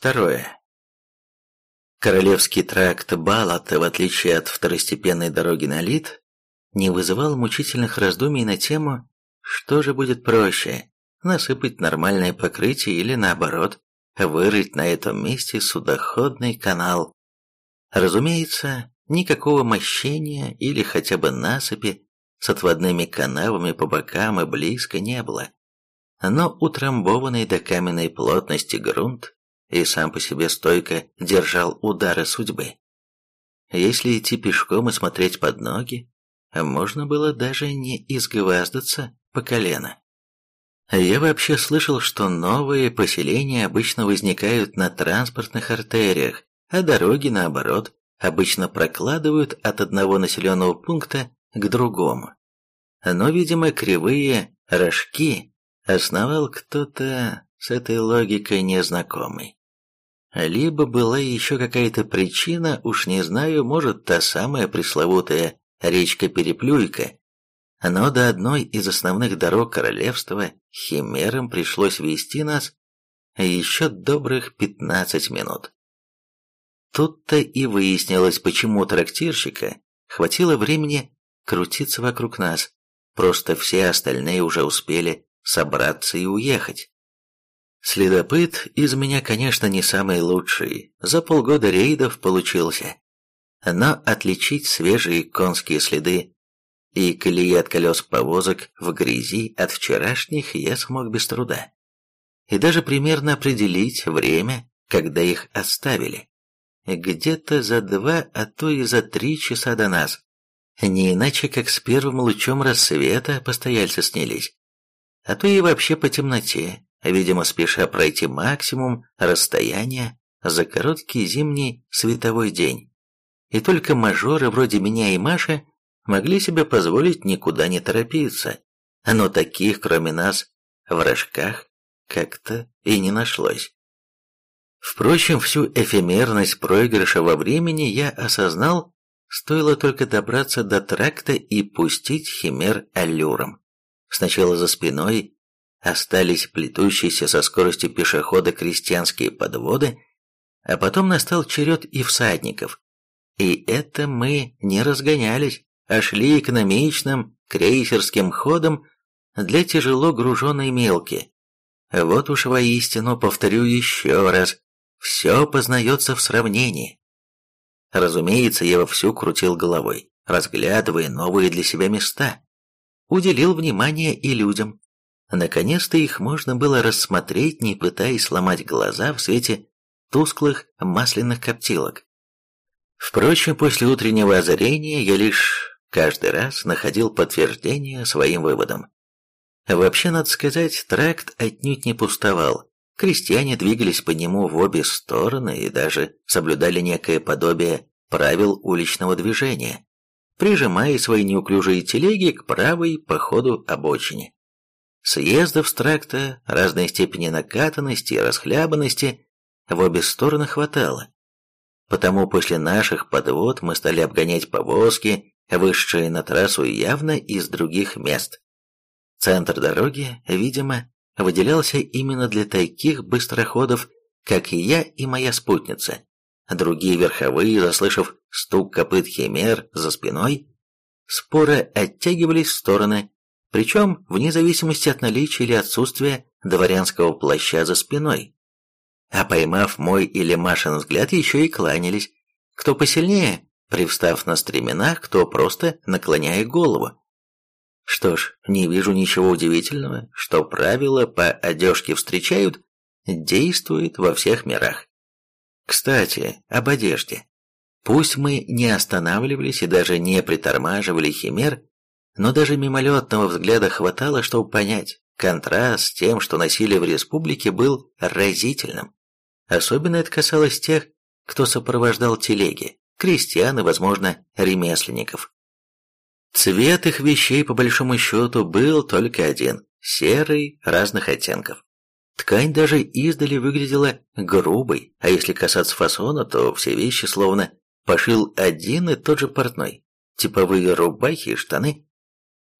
Второе. Королевский тракт Балат, в отличие от второстепенной дороги на Лид, не вызывал мучительных раздумий на тему, что же будет проще, насыпать нормальное покрытие или наоборот, вырыть на этом месте судоходный канал. Разумеется, никакого мощения или хотя бы насыпи с отводными канавами по бокам и близко не было. Но утрамбованный до каменной плотности грунт и сам по себе стойко держал удары судьбы. Если идти пешком и смотреть под ноги, можно было даже не изгваздаться по колено. Я вообще слышал, что новые поселения обычно возникают на транспортных артериях, а дороги, наоборот, обычно прокладывают от одного населенного пункта к другому. Но, видимо, кривые рожки основал кто-то с этой логикой незнакомый. Либо была еще какая-то причина, уж не знаю, может, та самая пресловутая речка-переплюйка, но до одной из основных дорог королевства химерам пришлось вести нас еще добрых 15 минут. Тут-то и выяснилось, почему трактирщика хватило времени крутиться вокруг нас, просто все остальные уже успели собраться и уехать. Следопыт из меня, конечно, не самый лучший, за полгода рейдов получился. Но отличить свежие конские следы и колеи от колес повозок в грязи от вчерашних я смог без труда. И даже примерно определить время, когда их оставили. Где-то за два, а то и за три часа до нас. Не иначе, как с первым лучом рассвета постояльцы снялись. А то и вообще по темноте, видимо, спеша пройти максимум расстояния за короткий зимний световой день. И только мажоры вроде меня и Маши могли себе позволить никуда не торопиться, но таких, кроме нас, в рожках как-то и не нашлось. Впрочем, всю эфемерность проигрыша во времени я осознал, стоило только добраться до тракта и пустить химер аллюром. Сначала за спиной остались плетущиеся со скоростью пешехода крестьянские подводы, а потом настал черед и всадников. И это мы не разгонялись, а шли экономичным крейсерским ходом для тяжело груженной мелки. Вот уж воистину повторю еще раз, все познается в сравнении. Разумеется, я вовсю крутил головой, разглядывая новые для себя места. Уделил внимание и людям. Наконец-то их можно было рассмотреть, не пытаясь сломать глаза в свете тусклых масляных коптилок. Впрочем, после утреннего озарения я лишь каждый раз находил подтверждение своим выводам. Вообще, надо сказать, тракт отнюдь не пустовал. Крестьяне двигались по нему в обе стороны и даже соблюдали некое подобие правил уличного движения, прижимая свои неуклюжие телеги к правой по ходу обочине. Съездов с тракта разной степени накатанности и расхлябанности в обе стороны хватало. Потому после наших подвод мы стали обгонять повозки вышедшие на трассу явно из других мест. Центр дороги, видимо, выделялся именно для таких быстроходов, как и я и моя спутница. Другие верховые, заслышав стук копыт химер за спиной, споры оттягивались в стороны, причем вне зависимости от наличия или отсутствия дворянского плаща за спиной. А поймав мой или Машин взгляд, еще и кланялись. Кто посильнее, привстав на стременах, кто просто наклоняя голову. Что ж, не вижу ничего удивительного, что правила по одежке встречают, действует во всех мирах. Кстати, об одежде. Пусть мы не останавливались и даже не притормаживали химер, но даже мимолетного взгляда хватало, чтобы понять, контраст с тем, что носили в республике, был разительным. Особенно это касалось тех, кто сопровождал телеги крестьян и, возможно, ремесленников. Цвет их вещей, по большому счету, был только один – серый, разных оттенков. Ткань даже издали выглядела грубой, а если касаться фасона, то все вещи словно пошил один и тот же портной. Типовые рубахи и штаны.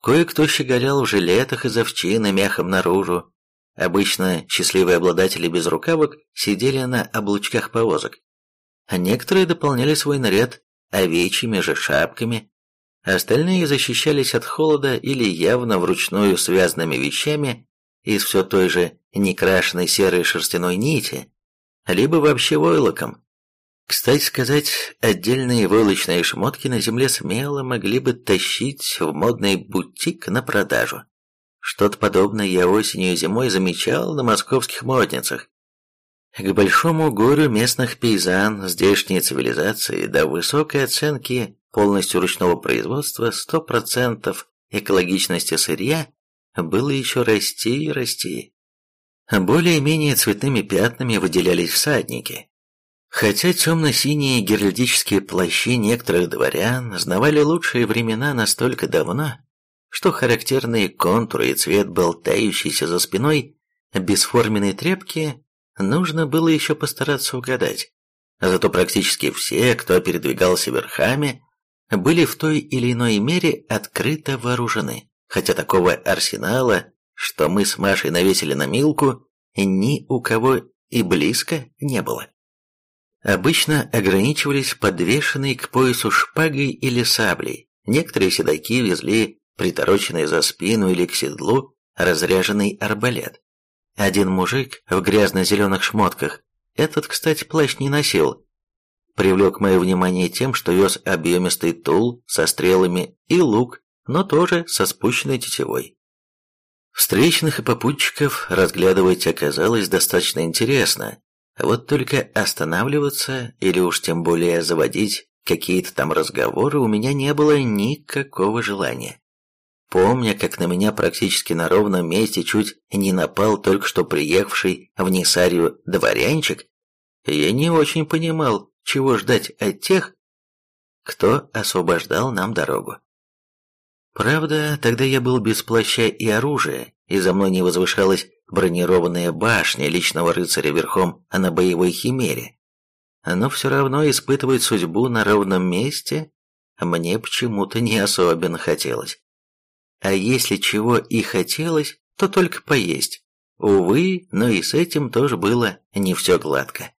Кое-кто щеголял в жилетах из овчины мехом наружу, Обычно счастливые обладатели безрукавок сидели на облучках повозок. А некоторые дополняли свой наряд овечьими же шапками, остальные защищались от холода или явно вручную связанными вещами из все той же некрашенной серой шерстяной нити, либо вообще войлоком. Кстати сказать, отдельные войлочные шмотки на земле смело могли бы тащить в модный бутик на продажу. Что-то подобное я осенью и зимой замечал на московских модницах. К большому горю местных пейзан, здешней цивилизации, до высокой оценки полностью ручного производства, 100% экологичности сырья, было еще расти и расти. Более-менее цветными пятнами выделялись всадники. Хотя темно-синие геральдические плащи некоторых дворян знавали лучшие времена настолько давно, что характерные контуры и цвет болтающейся за спиной бесформенной тряпки нужно было еще постараться угадать. Зато практически все, кто передвигался верхами, были в той или иной мере открыто вооружены, хотя такого арсенала, что мы с Машей навесили на Милку, ни у кого и близко не было. Обычно ограничивались подвешенной к поясу шпагой или саблей, некоторые седаки везли притороченный за спину или к седлу разряженный арбалет. Один мужик в грязно-зеленых шмотках, этот, кстати, плащ не носил, привлек мое внимание тем, что вез объемистый тул со стрелами и лук, но тоже со спущенной тетивой. Встречных и попутчиков разглядывать оказалось достаточно интересно, вот только останавливаться или уж тем более заводить какие-то там разговоры у меня не было никакого желания. Помня, как на меня практически на ровном месте чуть не напал только что приехавший в Несарию дворянчик, я не очень понимал, чего ждать от тех, кто освобождал нам дорогу. Правда, тогда я был без плаща и оружия, и за мной не возвышалась бронированная башня личного рыцаря верхом на боевой химере. Но все равно испытывать судьбу на ровном месте мне почему-то не особенно хотелось. А если чего и хотелось, то только поесть. Увы, но и с этим тоже было не все гладко.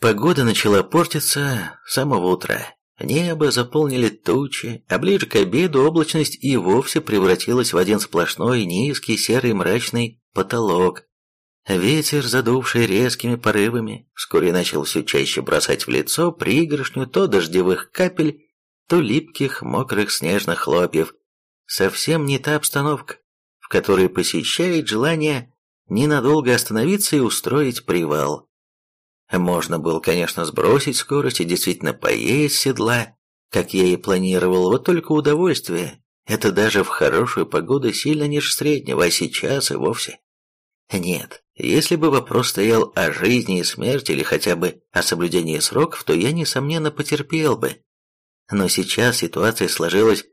Погода начала портиться с самого утра. Небо заполнили тучи, а ближе к обеду облачность и вовсе превратилась в один сплошной низкий серый мрачный потолок. Ветер, задувший резкими порывами, вскоре начал все чаще бросать в лицо пригоршню то дождевых капель, то липких мокрых снежных хлопьев, совсем не та обстановка, в которой посещает желание ненадолго остановиться и устроить привал. Можно было, конечно, сбросить скорость и действительно поесть седла, как я и планировал, вот только удовольствие. Это даже в хорошую погоду сильно ниже среднего, а сейчас и вовсе. Нет, если бы вопрос стоял о жизни и смерти или хотя бы о соблюдении сроков, то я, несомненно, потерпел бы. Но сейчас ситуация сложилась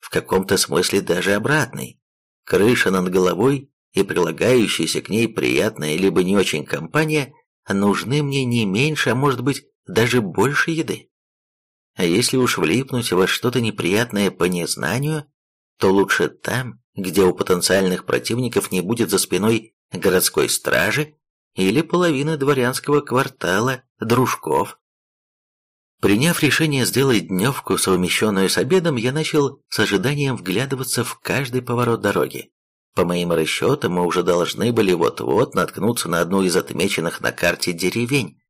в каком-то смысле даже обратный. Крыша над головой и прилагающаяся к ней приятная либо не очень компания нужны мне не меньше, а может быть даже больше еды. А если уж влипнуть во что-то неприятное по незнанию, то лучше там, где у потенциальных противников не будет за спиной городской стражи или половины дворянского квартала дружков. Приняв решение сделать дневку, совмещенную с обедом, я начал с ожиданием вглядываться в каждый поворот дороги. По моим расчетам, мы уже должны были вот-вот наткнуться на одну из отмеченных на карте деревень.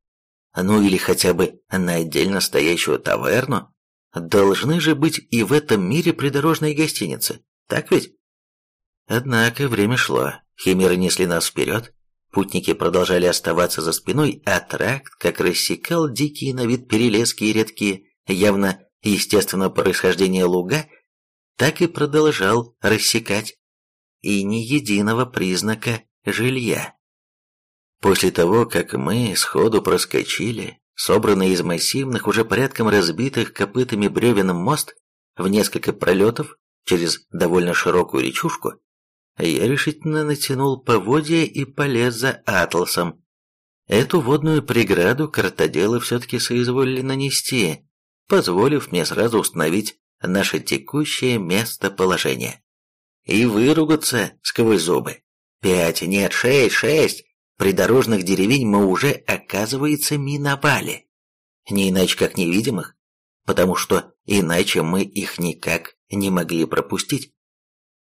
Ну или хотя бы на отдельно стоящую таверну. Должны же быть и в этом мире придорожные гостиницы, так ведь? Однако время шло, химеры несли нас вперед, Путники продолжали оставаться за спиной, а тракт как рассекал дикие на вид перелески и редкие, явно естественного происхождения луга, так и продолжал рассекать. И ни единого признака жилья. После того, как мы сходу проскочили, собранный из массивных, уже порядком разбитых копытами бревен мост в несколько пролетов через довольно широкую речушку, я решительно натянул поводья и полез за атласом. Эту водную преграду картоделы все-таки соизволили нанести, позволив мне сразу установить наше текущее местоположение. И выругаться сквозь зубы. Пять, нет, шесть, шесть. Придорожных деревень мы уже, оказывается, миновали. Не иначе как невидимых, потому что иначе мы их никак не могли пропустить.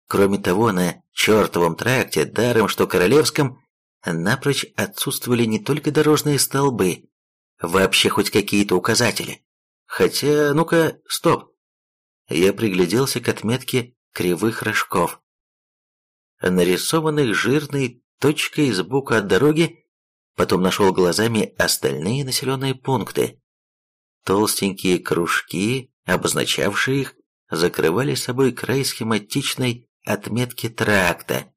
Кроме того, на чертовом тракте, даром что королевском, напрочь отсутствовали не только дорожные столбы, вообще хоть какие-то указатели. Хотя, ну-ка, стоп. Я пригляделся к отметке кривых рожков, нарисованных жирной точкой сбоку от дороги, потом нашел глазами остальные населенные пункты. Толстенькие кружки, обозначавшие их, закрывали собой край схематичной отметки тракта,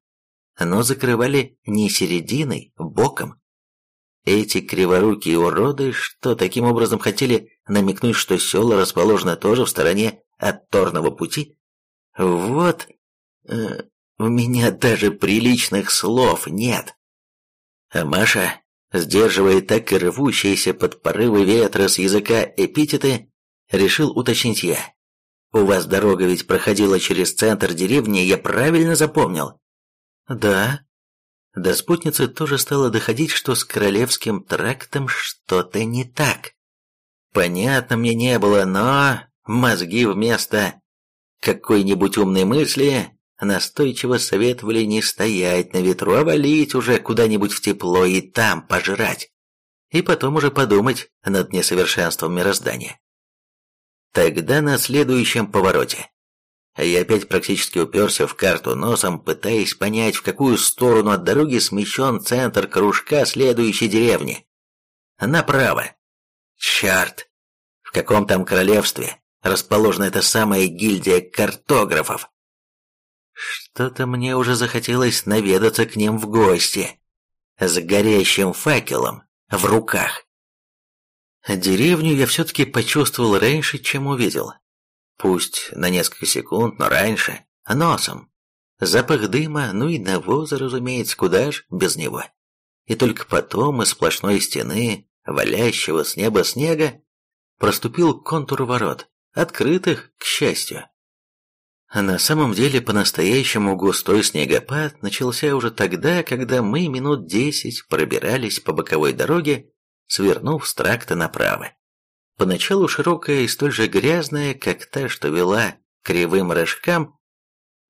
но закрывали не серединой, боком. Эти криворукие уроды, что таким образом хотели намекнуть, что село расположено тоже в стороне от торного пути? Вот, э, у меня даже приличных слов нет. А Маша, сдерживая так и рвущиеся под порывы ветра с языка эпитеты, решил уточнить я. «У вас дорога ведь проходила через центр деревни, я правильно запомнил?» «Да». До спутницы тоже стало доходить, что с Королевским трактом что-то не так. Понятно мне не было, но мозги вместо какой-нибудь умной мысли настойчиво советовали не стоять на ветру, а валить уже куда-нибудь в тепло и там пожрать. И потом уже подумать над несовершенством мироздания. Тогда на следующем повороте. Я опять практически уперся в карту носом, пытаясь понять, в какую сторону от дороги смещен центр кружка следующей деревни. Направо. Черт! В каком там королевстве расположена эта самая гильдия картографов? Что-то мне уже захотелось наведаться к ним в гости. С горящим факелом в руках. Деревню я все-таки почувствовал раньше, чем увидел. Пусть на несколько секунд, но раньше. Носом. Запах дыма, ну и навоза, разумеется, куда ж без него. И только потом из сплошной стены, валящего с неба снега, проступил контур ворот, открытых, к счастью. На самом деле, по-настоящему густой снегопад начался уже тогда, когда мы минут десять пробирались по боковой дороге, свернув с тракта направо. Поначалу широкая и столь же грязная, как та, что вела кривым рожкам,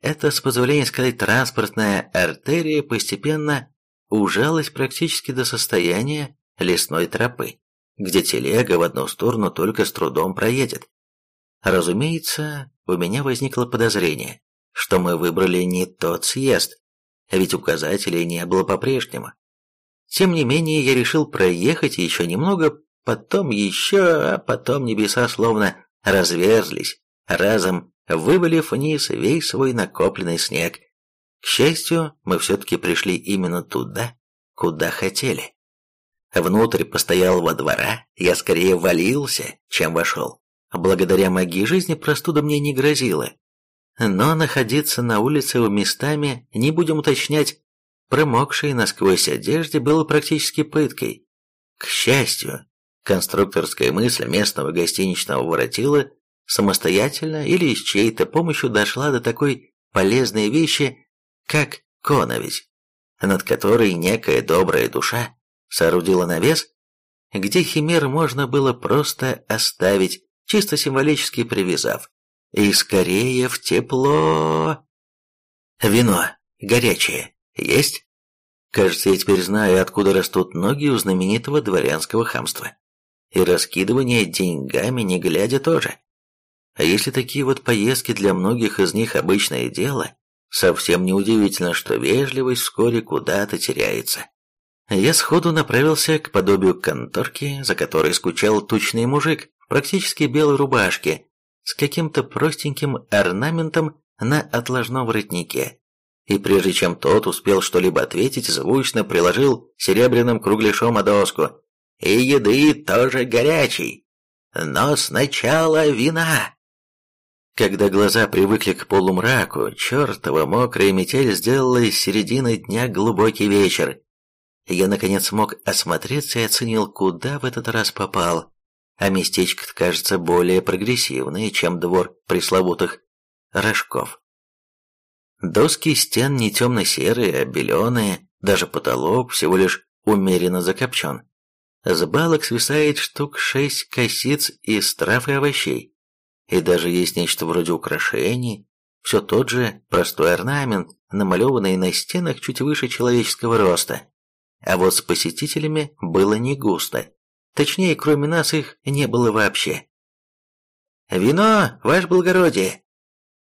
эта, с позволения сказать, транспортная артерия постепенно ужалась практически до состояния лесной тропы, где телега в одну сторону только с трудом проедет. Разумеется, у меня возникло подозрение, что мы выбрали не тот съезд, ведь указателей не было по-прежнему. Тем не менее, я решил проехать еще немного, потом еще, а потом небеса словно разверзлись, разом вывалив вниз весь свой накопленный снег. К счастью, мы все-таки пришли именно туда, куда хотели. Внутрь постоялого двора я скорее валился, чем вошел. Благодаря магии жизни простуда мне не грозила. Но находиться на улице в местами, не будем уточнять, промокшей насквозь одежде было практически пыткой. К счастью, конструкторская мысль местного гостиничного воротила самостоятельно или с чьей-то помощью дошла до такой полезной вещи, как коновесь, над которой некая добрая душа соорудила навес, где химер можно было просто оставить чисто символически привязав. И скорее в тепло... Вино. Горячее. Есть? Кажется, я теперь знаю, откуда растут ноги у знаменитого дворянского хамства. И раскидывание деньгами не глядя тоже. А если такие вот поездки для многих из них обычное дело, совсем неудивительно, что вежливость вскоре куда-то теряется. Я сходу направился к подобию конторки, за которой скучал тучный мужик, практически белой рубашке с каким-то простеньким орнаментом на отложном воротнике. И прежде чем тот успел что-либо ответить, звучно приложил серебряным кругляшом о доску. «И еды тоже горячий, но сначала вина!» Когда глаза привыкли к полумраку, чертова мокрая метель сделала из середины дня глубокий вечер. Я, наконец, смог осмотреться и оценил, куда в этот раз попал а местечко кажется более прогрессивное, чем двор пресловутых рожков. Доски стен не темно-серые, а беленые, даже потолок всего лишь умеренно закопчен. С балок свисает штук шесть косиц из трав и овощей. И даже есть нечто вроде украшений, все тот же простой орнамент, намалеванный на стенах чуть выше человеческого роста. А вот с посетителями было не густо. Точнее, кроме нас их не было вообще. «Вино, ваше благородие!»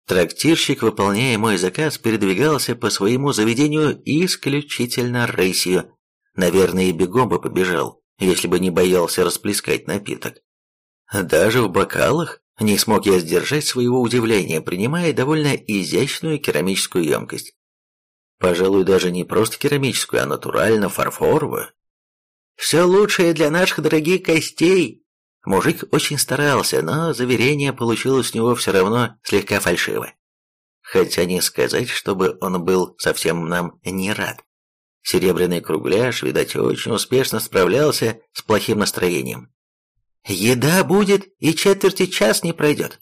Трактирщик, выполняя мой заказ, передвигался по своему заведению исключительно рысью. Наверное, и бегом бы побежал, если бы не боялся расплескать напиток. Даже в бокалах не смог я сдержать своего удивления, принимая довольно изящную керамическую емкость. Пожалуй, даже не просто керамическую, а натурально фарфоровую. «Все лучшее для наших дорогих костей!» Мужик очень старался, но заверение получилось у него все равно слегка фальшиво. Хотя не сказать, чтобы он был совсем нам не рад. Серебряный кругляш, видать, очень успешно справлялся с плохим настроением. «Еда будет, и четверти час не пройдет».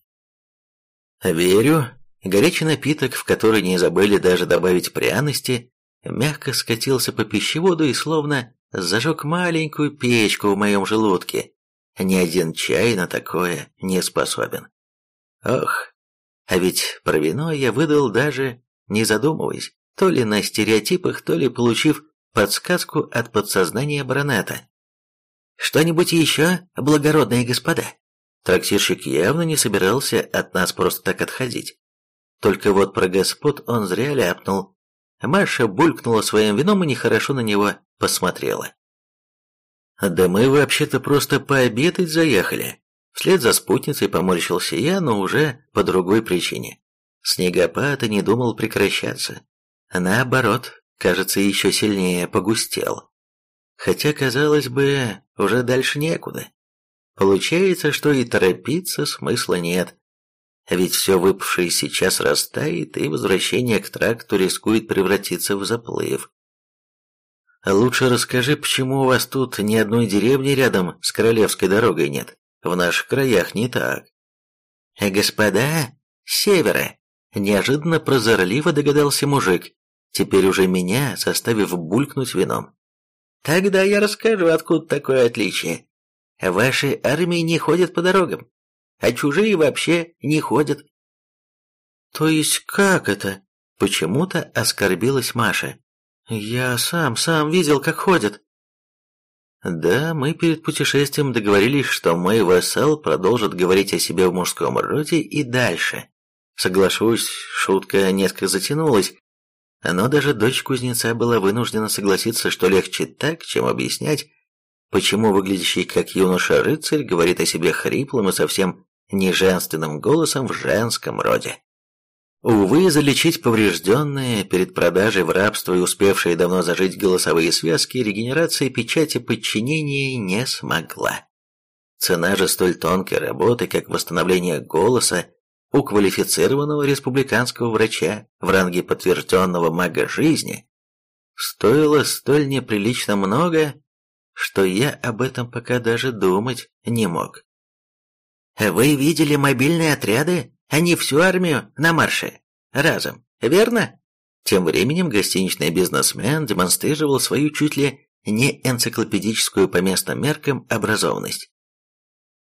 «Верю». Горячий напиток, в который не забыли даже добавить пряности, мягко скатился по пищеводу и словно зажег маленькую печку в моем желудке, ни один чай на такое не способен. Ох, а ведь про вино я выдал даже не задумываясь, то ли на стереотипах, то ли получив подсказку от подсознания баронета. «Что-нибудь еще, благородные господа?» Трактирщик явно не собирался от нас просто так отходить. Только вот про господ он зря ляпнул. Маша булькнула своим вином и нехорошо на него посмотрела. «Да мы вообще-то просто пообедать заехали». Вслед за спутницей поморщился я, но уже по другой причине. Снегопад и не думал прекращаться. Наоборот, кажется, еще сильнее погустел. Хотя, казалось бы, уже дальше некуда. Получается, что и торопиться смысла нет. Ведь все выпавшее сейчас растает, и возвращение к тракту рискует превратиться в заплыв. Лучше расскажи, почему у вас тут ни одной деревни рядом с Королевской дорогой нет? В наших краях не так. Господа, с севера, неожиданно прозорливо догадался мужик, теперь уже меня заставив булькнуть вином. Тогда я расскажу, откуда такое отличие. Ваши армии не ходят по дорогам, а чужие вообще не ходят. То есть как это? Почему-то оскорбилась Маша. «Я сам, сам видел, как ходят». Да, мы перед путешествием договорились, что мой вассал продолжит говорить о себе в мужском роде и дальше. Соглашусь, шутка несколько затянулась, но даже дочь кузнеца была вынуждена согласиться, что легче так, чем объяснять, почему выглядящий как юноша-рыцарь говорит о себе хриплым и совсем неженственным голосом в женском роде. Увы, залечить поврежденные перед продажей в рабство и успевшие давно зажить голосовые связки регенерация печати подчинения не смогла. Цена же столь тонкой работы, как восстановление голоса у квалифицированного республиканского врача в ранге подтвержденного мага жизни, стоила столь неприлично много, что я об этом пока даже думать не мог. «Вы видели мобильные отряды?» Не всю армию на марше. Разом, верно? Тем временем гостиничный бизнесмен демонстрировал свою чуть ли не энциклопедическую по местным меркам образованность.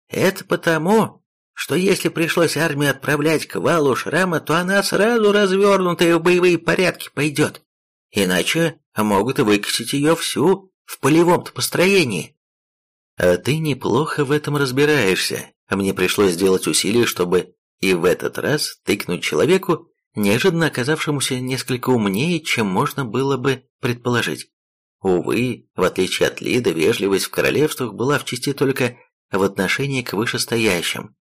Это потому, что если пришлось армию отправлять к валу шрама, то она сразу развернутая в боевые порядки пойдет. Иначе могут выкосить ее всю в полевом-то построении. А ты неплохо в этом разбираешься. Мне пришлось сделать усилие, чтобы и в этот раз тыкнуть человеку, неожиданно оказавшемуся несколько умнее, чем можно было бы предположить. Увы, в отличие от Лида, вежливость в королевствах была в части только в отношении к вышестоящим.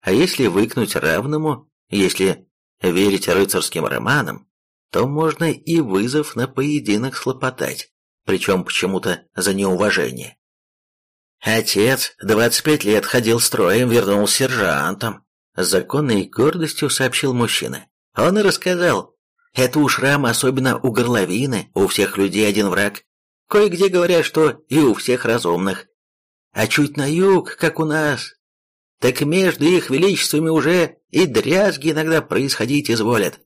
А если выкнуть равному, если верить рыцарским романам, то можно и вызов на поединок слопотать, причем почему-то за неуважение. Отец 25 лет ходил строем, вернулся сержантом, законной гордостью сообщил мужчина. Он и рассказал. Это у шрама, особенно у горловины, у всех людей один враг. Кое-где говорят, что и у всех разумных. А чуть на юг, как у нас, так между их величествами уже и дрязги иногда происходить изволят.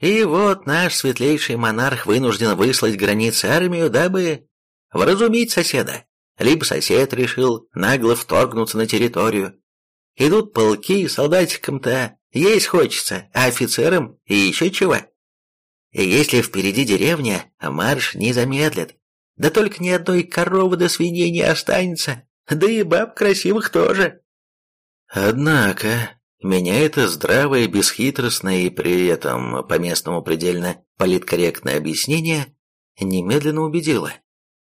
И вот наш светлейший монарх вынужден выслать границы армию, дабы вразумить соседа. Либо сосед решил нагло вторгнуться на территорию. Идут полки, солдатикам-то есть хочется, а офицерам и еще чего. И если впереди деревня, марш не замедлит. Да только ни одной коровы до свиней не останется, да и баб красивых тоже. Однако, меня это здравое, бесхитростное и при этом по-местному предельно политкорректное объяснение немедленно убедило.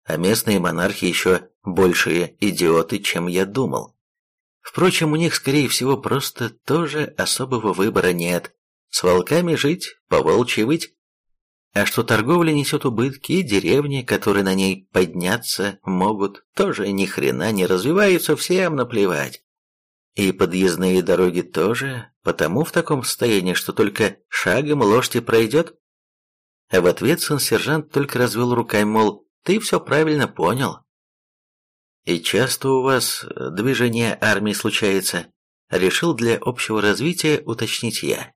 А местные монархи еще большие идиоты, чем я думал. Впрочем, у них, скорее всего, просто тоже особого выбора нет. С волками жить, по волчьи выть. А что торговля несет убытки, деревни, которые на ней подняться могут, тоже ни хрена не развиваются, всем наплевать. И подъездные дороги тоже, потому в таком состоянии, что только шагом лошади пройдет. А в ответ сын-сержант только развел руками, мол, ты все правильно понял. И часто у вас движение армии случается, решил для общего развития уточнить я.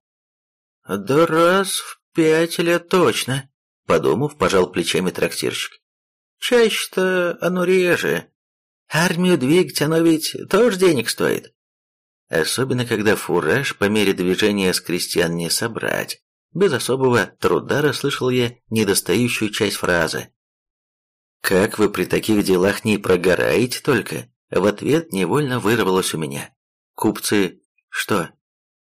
Да раз в пять лет точно, подумав, пожал плечами трактирщик. Чаще-то оно реже. Армию двигать оно ведь тоже денег стоит. Особенно, когда фураж по мере движения с крестьян не собрать. Без особого труда расслышал я недостающую часть фразы. «Как вы при таких делах не прогораете только?» В ответ невольно вырвалось у меня. «Купцы... Что?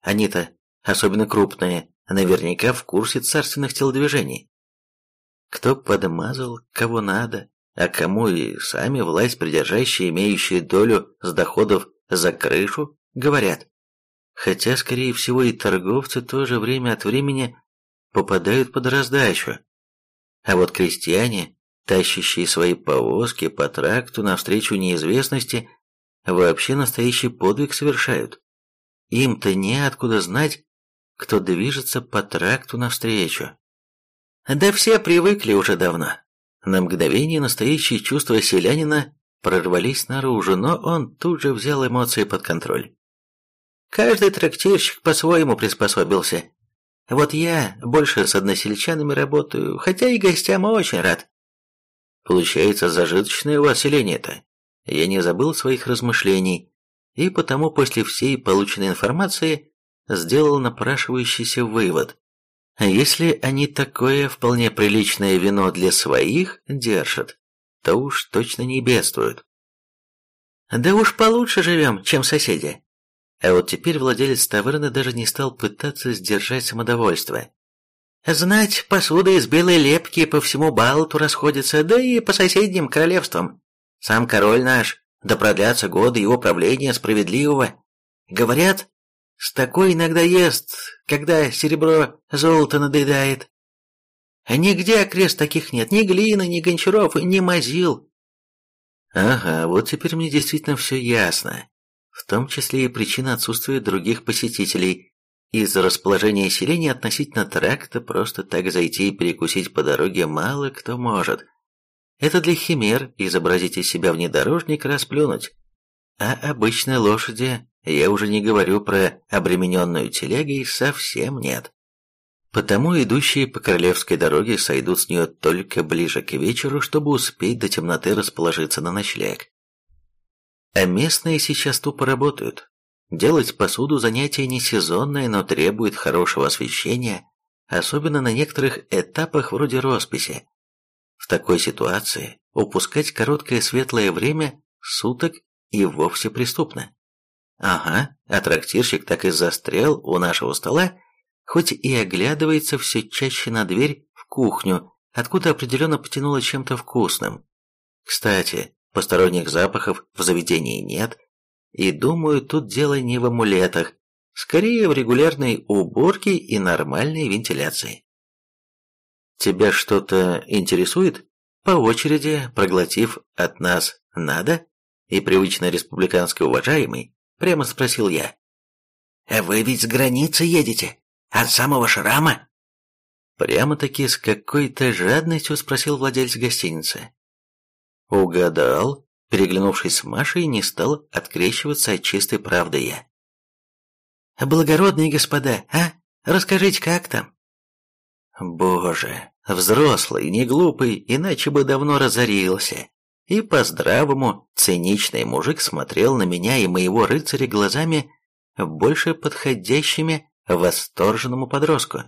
Они-то, особенно крупные, наверняка в курсе царственных телодвижений. Кто подмазал, кого надо, а кому и сами власть придержащие, имеющие долю с доходов за крышу, говорят. Хотя, скорее всего, и торговцы тоже время от времени попадают под раздачу. А вот крестьяне, тащащие свои повозки по тракту навстречу неизвестности, вообще настоящий подвиг совершают. Им-то неоткуда знать, кто движется по тракту навстречу. Да все привыкли уже давно. На мгновение настоящие чувства селянина прорвались наружу, но он тут же взял эмоции под контроль. Каждый трактирщик по-своему приспособился. Вот я больше с односельчанами работаю, хотя и гостям очень рад. Получается, зажиточное у вас селение-то. Я не забыл своих размышлений, и потому после всей полученной информации сделал напрашивающийся вывод. Если они такое вполне приличное вино для своих держат, то уж точно не бедствуют. Да уж получше живем, чем соседи. А вот теперь владелец таверны даже не стал пытаться сдержать самодовольство. Знать, посуда из белой лепки по всему Балту расходится, да и по соседним королевствам. Сам король наш, да продлятся годы его правления справедливого. Говорят, с такой иногда ест, когда серебро золото надоедает. Нигде окрест таких нет, ни глины, ни гончаров, ни мазил. Ага, вот теперь мне действительно все ясно в том числе и причина отсутствия других посетителей. Из-за расположения селения относительно тракта просто так зайти и перекусить по дороге мало кто может. Это для химер изобразить из себя внедорожник расплюнуть. А обычной лошади, я уже не говорю про обремененную телегой, совсем нет. Потому идущие по королевской дороге сойдут с нее только ближе к вечеру, чтобы успеть до темноты расположиться на ночлег. А местные сейчас тупо работают. Делать посуду занятие не сезонное, но требует хорошего освещения, особенно на некоторых этапах вроде росписи. В такой ситуации упускать короткое светлое время суток и вовсе преступно. Ага, а трактирщик так и застрял у нашего стола, хоть и оглядывается все чаще на дверь в кухню, откуда определенно потянуло чем-то вкусным. Кстати, Посторонних запахов в заведении нет, и думаю, тут дело не в амулетах, скорее в регулярной уборке и нормальной вентиляции. Тебя что-то интересует? По очереди, проглотив от нас «надо» и привычно республикански уважаемый, прямо спросил я. «А вы ведь с границы едете? От самого шрама?» Прямо-таки с какой-то жадностью спросил владелец гостиницы. «Угадал?» Переглянувшись с Машей, не стал открещиваться от чистой правды я. «Благородные господа, а? Расскажите, как там?» Боже, взрослый, не глупый, иначе бы давно разорился. И по-здравому циничный мужик смотрел на меня и моего рыцаря глазами, больше подходящими восторженному подростку.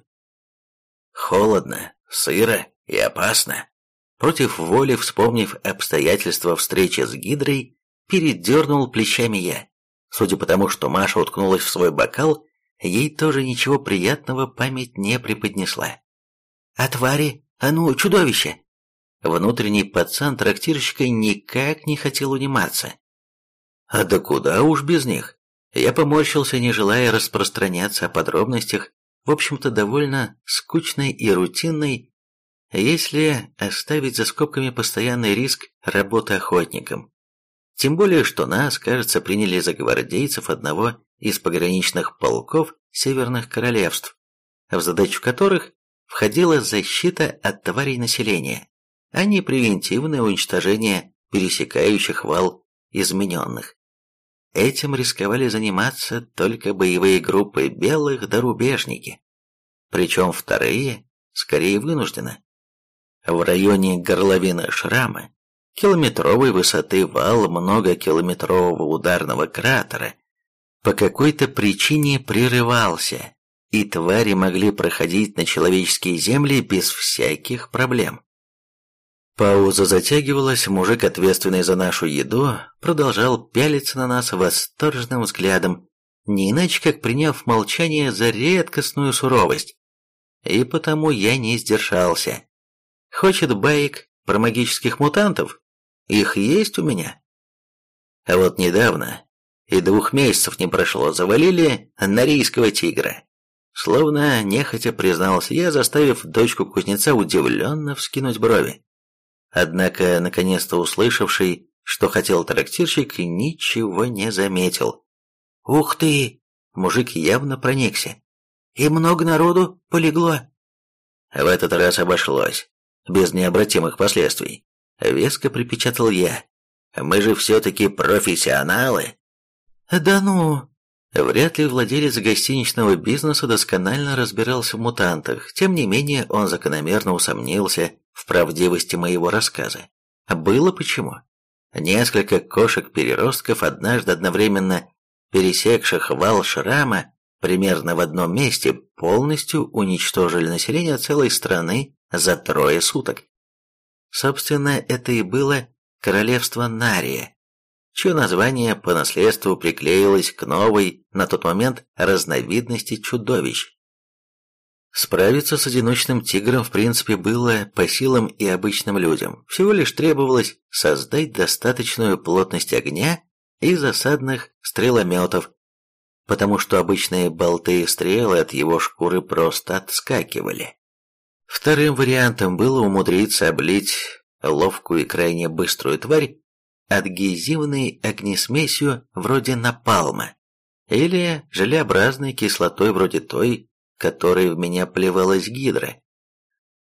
Холодно, сыро и опасно. Против воли, вспомнив обстоятельства встречи с Гидрой, передернул плечами я. Судя по тому, что Маша уткнулась в свой бокал, ей тоже ничего приятного память не преподнесла. «А твари? А ну, чудовище!» Внутренний пацан трактирщика никак не хотел униматься. «А да куда уж без них?» Я поморщился, не желая распространяться о подробностях, в общем-то, довольно скучной и рутинной, если оставить за скобками постоянный риск работы охотником. Тем более, что нас, кажется, приняли за гвардейцев одного из пограничных полков северных королевств, в задачу которых входила защита от тварей населения, а не превентивное уничтожение пересекающих вал измененных. Этим рисковали заниматься только боевые группы белых да рубежники, причем вторые скорее вынуждены. В районе горловины шрама километровой высоты вал многокилометрового ударного кратера по какой-то причине прерывался, и твари могли проходить на человеческие земли без всяких проблем. Пауза затягивалась, мужик, ответственный за нашу еду, продолжал пялиться на нас восторженным взглядом, не иначе как приняв молчание за редкостную суровость. И потому я не сдержался. Хочет баек про магических мутантов? Их есть у меня. А вот недавно, и двух месяцев не прошло, завалили норийского тигра. Словно нехотя признался я, заставив дочку кузнеца удивленно вскинуть брови. Однако, наконец-то услышавший, что хотел трактирщик, ничего не заметил. «Ух ты!» Мужик явно проникся. «И много народу полегло?» В этот раз обошлось, без необратимых последствий. Веско припечатал я. Мы же все-таки профессионалы. Да ну... Вряд ли владелец гостиничного бизнеса досконально разбирался в мутантах, тем не менее он закономерно усомнился в правдивости моего рассказа. Было почему. Несколько кошек-переростков, однажды одновременно пересекших вал шрама, примерно в одном месте, полностью уничтожили население целой страны за трое суток. Собственно, это и было королевство Нария, чье название по наследству приклеилось к новой, на тот момент, разновидности чудовищ. Справиться с одиночным тигром в принципе было по силам и обычным людям, всего лишь требовалось создать достаточную плотность огня и засадных стрелометов, потому что обычные болты и стрелы от его шкуры просто отскакивали. Вторым вариантом было умудриться облить ловкую и крайне быструю тварь адгезивной огнесмесью вроде напалма или желеобразной кислотой вроде той, которой в меня плевалась гидра.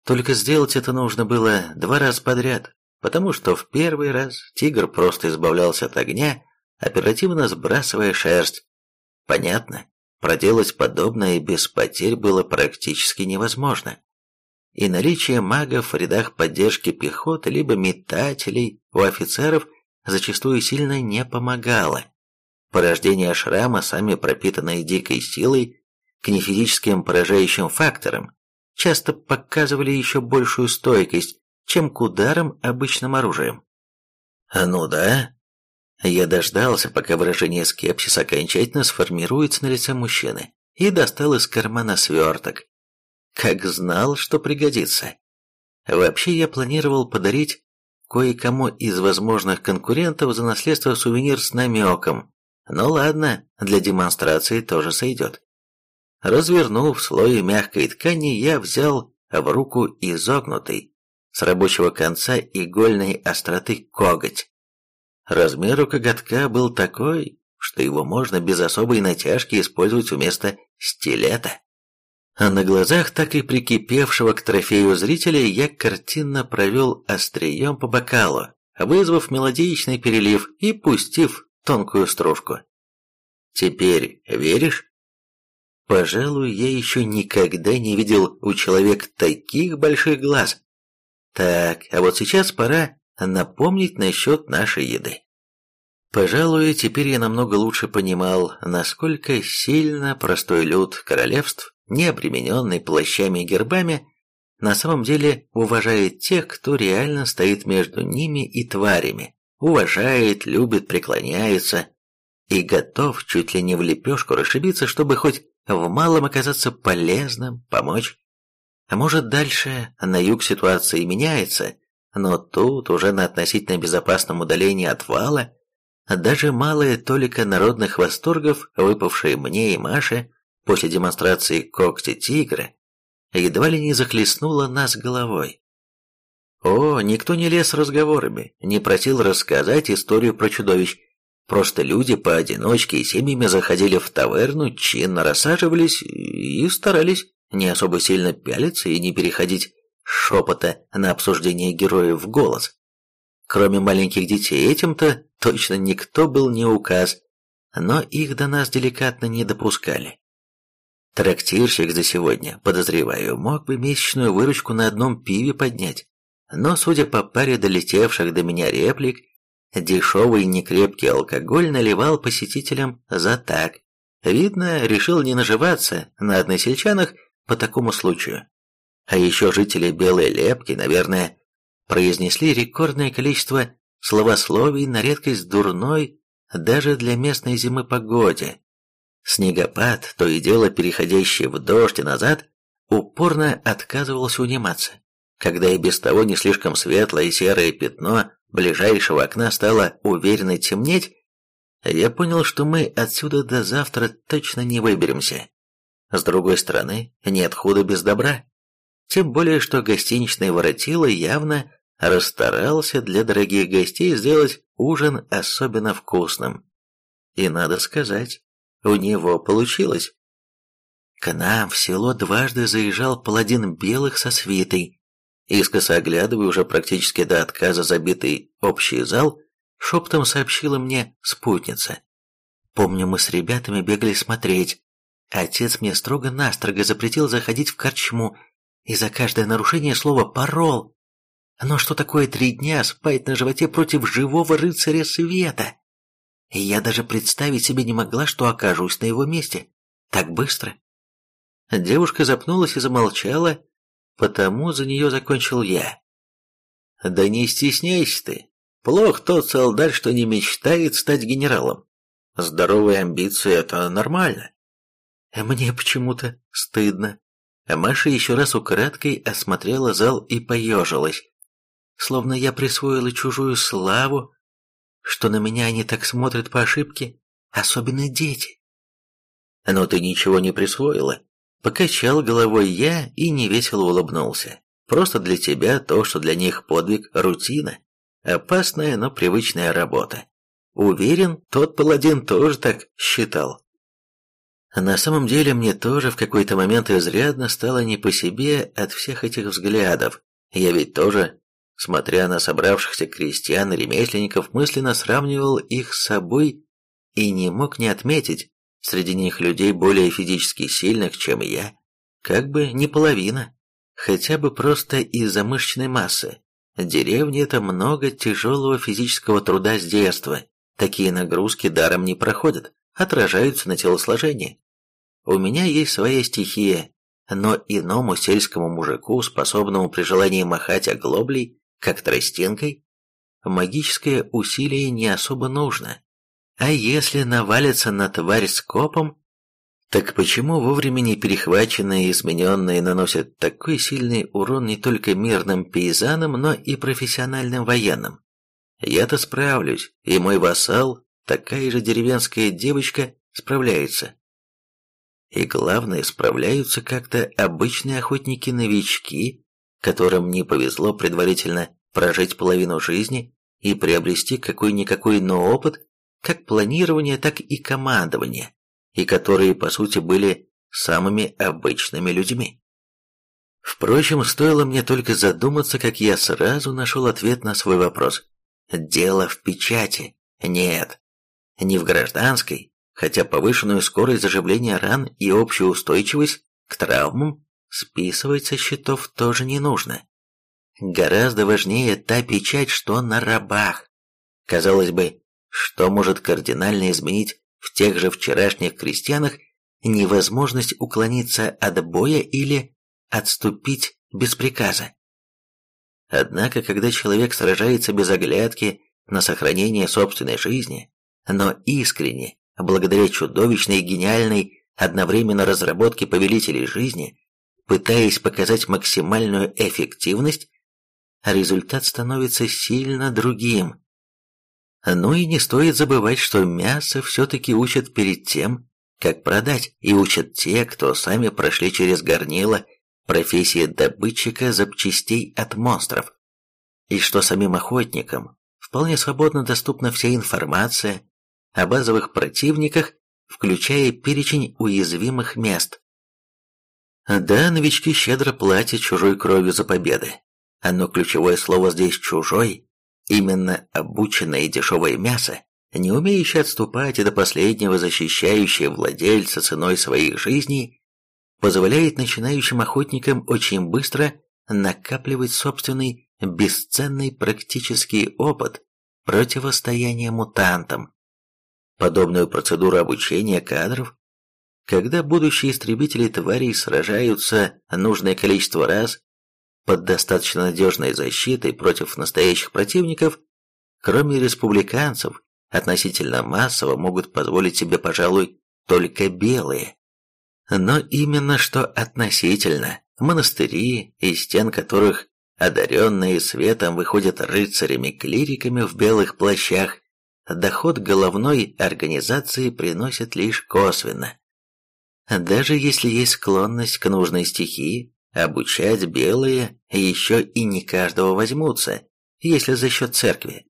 Только сделать это нужно было два раза подряд, потому что в первый раз тигр просто избавлялся от огня, оперативно сбрасывая шерсть. Понятно, проделать подобное без потерь было практически невозможно и наличие магов в рядах поддержки пехоты либо метателей у офицеров зачастую сильно не помогало. Порождение шрама, сами пропитанные дикой силой, к нефизическим поражающим факторам, часто показывали еще большую стойкость, чем к ударам обычным оружием. А «Ну да». Я дождался, пока выражение скепсиса окончательно сформируется на лице мужчины, и достал из кармана сверток, как знал, что пригодится. Вообще я планировал подарить кое-кому из возможных конкурентов за наследство сувенир с намеком. Ну ладно, для демонстрации тоже сойдет. Развернув слой мягкой ткани, я взял в руку изогнутый, с рабочего конца игольной остроты коготь. Размер у коготка был такой, что его можно без особой натяжки использовать вместо стилета. А на глазах так и прикипевшего к трофею зрителя я картинно провел острием по бокалу, вызвав мелодичный перелив и пустив тонкую стружку. «Теперь веришь?» Пожалуй, я еще никогда не видел у человека таких больших глаз. Так, а вот сейчас пора напомнить насчет нашей еды. Пожалуй, теперь я намного лучше понимал, насколько сильно простой люд королевств, не обремененный плащами и гербами, на самом деле уважает тех, кто реально стоит между ними и тварями, уважает, любит, преклоняется и готов чуть ли не в лепешку расшибиться, чтобы хоть в малом оказаться полезным, помочь. А может дальше на юг ситуация и меняется, но тут уже на относительно безопасном удалении от вала даже малая толика народных восторгов, выпавшие мне и Маше после демонстрации когти тигра, едва ли не захлестнула нас головой. О, никто не лез разговорами, не просил рассказать историю про чудовищ. Просто люди поодиночке и семьями заходили в таверну, чинно рассаживались и старались не особо сильно пялиться и не переходить шепота на обсуждение героев в голос. Кроме маленьких детей, этим-то точно никто был не указ, но их до нас деликатно не допускали. Трактирщик за сегодня, подозреваю, мог бы месячную выручку на одном пиве поднять. Но, судя по паре долетевших до меня реплик, дешевый некрепкий алкоголь наливал посетителям за так. Видно, решил не наживаться на односельчанах по такому случаю. А еще жители Белой Лепки, наверное, произнесли рекордное количество словословий на редкость дурной даже для местной зимы погоде. Снегопад, то и дело переходящий в дождь и назад, упорно отказывался униматься. Когда и без того не слишком светлое серое пятно ближайшего окна стало уверенно темнеть, я понял, что мы отсюда до завтра точно не выберемся. С другой стороны, нет худа без добра. Тем более, что гостиничный воротило явно расстарался для дорогих гостей сделать ужин особенно вкусным. И надо сказать, у него получилось. К нам в село дважды заезжал паладин белых со свитой. Искоса оглядывая уже практически до отказа забитый общий зал, шептом сообщила мне спутница. Помню, мы с ребятами бегали смотреть. Отец мне строго-настрого запретил заходить в корчму и за каждое нарушение слова «порол». Но что такое три дня спать на животе против живого рыцаря света? И я даже представить себе не могла, что окажусь на его месте. Так быстро. Девушка запнулась и замолчала, потому за нее закончил я. Да не стесняйся ты. Плох тот солдат, что не мечтает стать генералом. Здоровые амбиции — это нормально. Мне почему-то стыдно. Маша еще раз украдкой осмотрела зал и поежилась. Словно я присвоила чужую славу, что на меня они так смотрят по ошибке, особенно дети. Но ты ничего не присвоила. Покачал головой я и невесело улыбнулся. Просто для тебя то, что для них подвиг – рутина. Опасная, но привычная работа. Уверен, тот паладин тоже так считал. На самом деле мне тоже в какой-то момент изрядно стало не по себе от всех этих взглядов. Я ведь тоже, смотря на собравшихся крестьян и ремесленников, мысленно сравнивал их с собой и не мог не отметить среди них людей более физически сильных, чем я. Как бы не половина, хотя бы просто из-за мышечной массы. Деревни – это много тяжелого физического труда с детства. Такие нагрузки даром не проходят, отражаются на телосложении. У меня есть своя стихия, но иному сельскому мужику, способному при желании махать оглоблей, как тростинкой, магическое усилие не особо нужно. А если навалится на тварь с копом, так почему вовремя не перехваченные и смененные наносят такой сильный урон не только мирным пейзанам, но и профессиональным военным? Я-то справлюсь, и мой вассал, такая же деревенская девочка, справляется. И главное, справляются как-то обычные охотники-новички, которым не повезло предварительно прожить половину жизни и приобрести какой-никакой, но опыт, как планирование, так и командование, и которые, по сути, были самыми обычными людьми. Впрочем, стоило мне только задуматься, как я сразу нашел ответ на свой вопрос. Дело в печати. Нет, не в гражданской, хотя повышенную скорость заживления ран и общую устойчивость к травмам списывать со счетов тоже не нужно. Гораздо важнее та печать, что на рабах. Казалось бы, что может кардинально изменить в тех же вчерашних крестьянах невозможность уклониться от боя или отступить без приказа. Однако, когда человек сражается без оглядки на сохранение собственной жизни, но искренне, благодаря чудовищной и гениальной одновременно разработке повелителей жизни, пытаясь показать максимальную эффективность, результат становится сильно другим. Ну и не стоит забывать, что мясо все-таки учат перед тем, как продать, и учат те, кто сами прошли через горнило профессии добытчика запчастей от монстров. И что самим охотникам вполне свободно доступна вся информация о базовых противниках, включая перечень уязвимых мест. Да, новички щедро платят чужой кровью за победы, но ключевое слово здесь «чужой» именно обученное дешевое мясо, не умеющее отступать и до последнего защищающее владельца ценой своих жизней, позволяет начинающим охотникам очень быстро накапливать собственный бесценный практический опыт противостояния мутантам. Подобную процедуру обучения кадров, когда будущие истребители тварей сражаются нужное количество раз под достаточно надежной защитой против настоящих противников, кроме республиканцев, относительно массово могут позволить себе, пожалуй, только белые. Но именно что относительно, монастыри, из стен которых одаренные светом выходят рыцарями-клириками в белых плащах, доход головной организации приносит лишь косвенно. Даже если есть склонность к нужной стихии, обучать белые еще и не каждого возьмутся, если за счет церкви.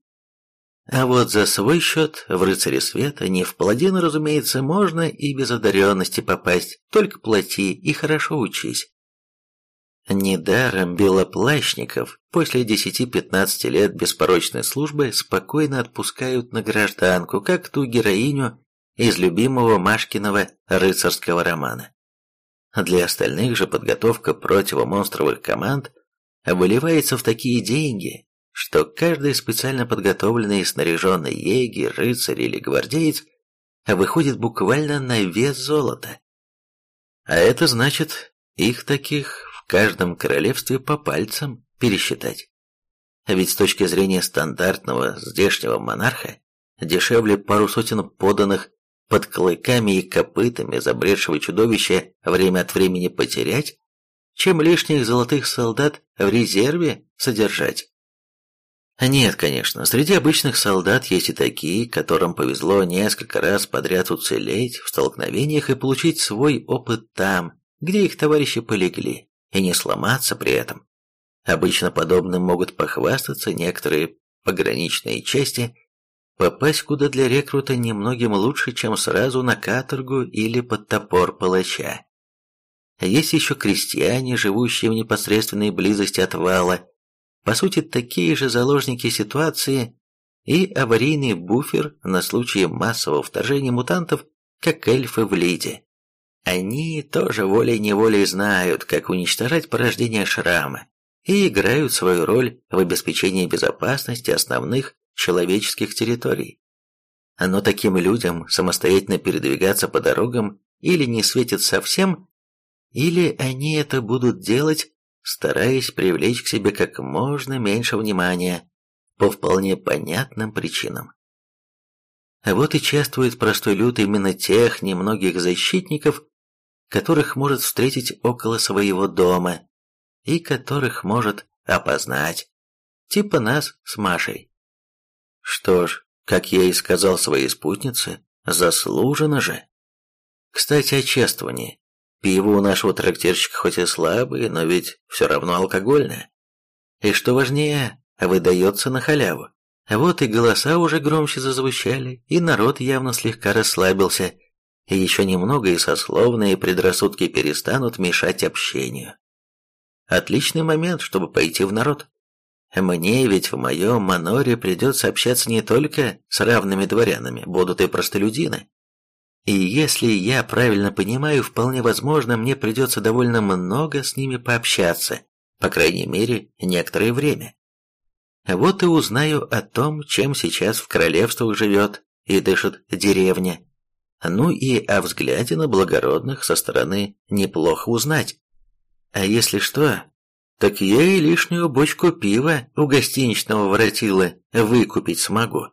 А вот за свой счет в рыцаре света не в паладина, разумеется, можно и без одаренности попасть, только плати и хорошо учись. Недаром белоплащников после 10-15 лет беспорочной службы спокойно отпускают на гражданку, как ту героиню из любимого Машкиного рыцарского романа. Для остальных же подготовка противомонстровых команд выливается в такие деньги, что каждый специально подготовленный и снаряженный егерь, рыцарь или гвардеец выходит буквально на вес золота. А это значит, их таких в каждом королевстве по пальцам пересчитать. Ведь с точки зрения стандартного здешнего монарха, дешевле пару сотен поданных под клыками и копытами забредшего чудовища время от времени потерять, чем лишних золотых солдат в резерве содержать. Нет, конечно, среди обычных солдат есть и такие, которым повезло несколько раз подряд уцелеть в столкновениях и получить свой опыт там, где их товарищи полегли, и не сломаться при этом. Обычно подобным могут похвастаться некоторые пограничные части, Попасть куда для рекрута немногим лучше, чем сразу на каторгу или под топор палача. Есть еще крестьяне, живущие в непосредственной близости от вала, по сути такие же заложники ситуации и аварийный буфер на случай массового вторжения мутантов, как эльфы в Лиде. Они тоже волей-неволей знают, как уничтожать порождение шрама, и играют свою роль в обеспечении безопасности основных человеческих территорий. Но таким людям самостоятельно передвигаться по дорогам или не светит совсем, или они это будут делать, стараясь привлечь к себе как можно меньше внимания, по вполне понятным причинам. Вот и чествует простой люд именно тех немногих защитников, которых может встретить около своего дома и которых может опознать, типа нас с Машей. Что ж, как я и сказал своей спутнице, заслуженно же. Кстати, о чествовании. Пиво у нашего трактирщика хоть и слабое, но ведь все равно алкогольное. И что важнее, выдается на халяву. Вот и голоса уже громче зазвучали, и народ явно слегка расслабился, и еще немного и сословные предрассудки перестанут мешать общению. Отличный момент, чтобы пойти в народ. Мне ведь в моем маноре придется общаться не только с равными дворянами, будут и простолюдины. И если я правильно понимаю, вполне возможно, мне придется довольно много с ними пообщаться, по крайней мере, некоторое время. Вот и узнаю о том, чем сейчас в королевствах живет и дышит деревня. Ну и о взгляде на благородных со стороны неплохо узнать. А если что, так я и лишнюю бочку пива у гостиничного воротила выкупить смогу.